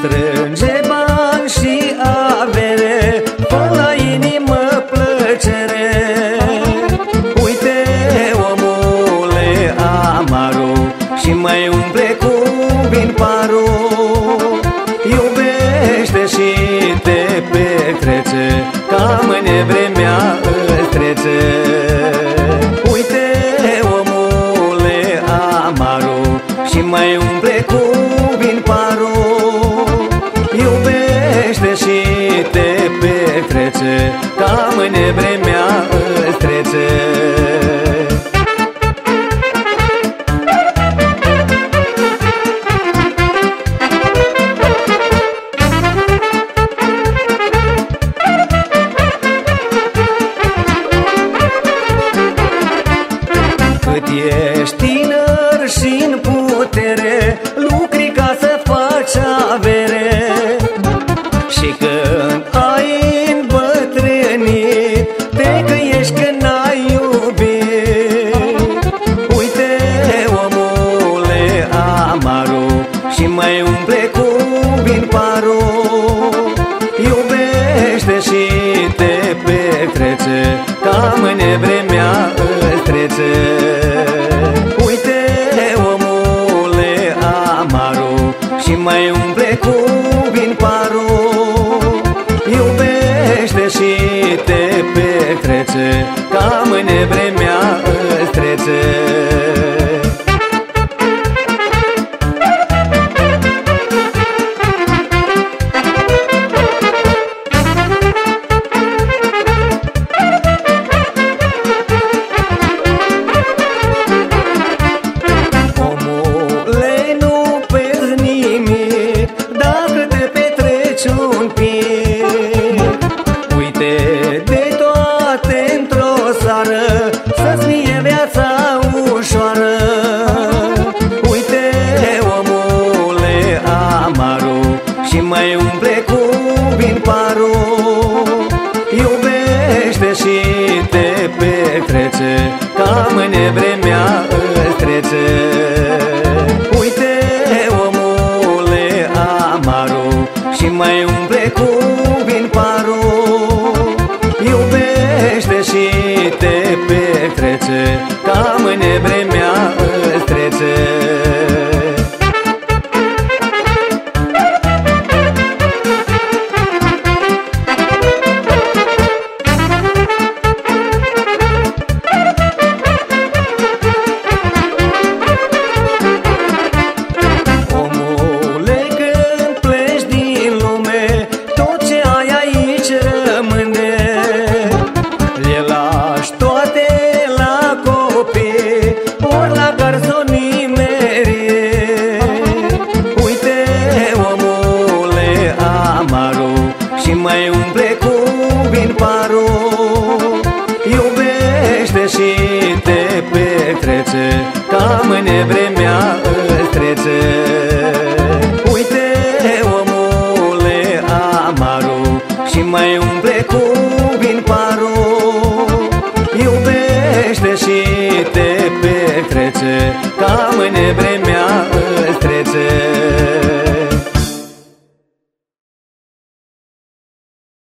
strânge bani și avere Fă la inimă plăcere. Uite, omule, amaru Și mai umple cu vin paru Iubește și te petrece Cam în vremea îl trece. Iubește și te petrece Ca mâine vremea îți trece. Cât ești tânăr și în putere mai umple cu vin paru Iubește și te petrece Ca mâine vremea îți trece mai umple cu vin paru Iubește și te petrece Ca mâine vremea îți trece. Uite, omule, amaru Și mai umple cu vin paru Iubește și te petrece Ca mâine vremea îți Și mai umple cu vin paru Iubește și te petrece Ca mâine vremea îți trece. Uite, omule, amaru Și mai umple cu vin paru Iubește și te petrece Ca mâine vremea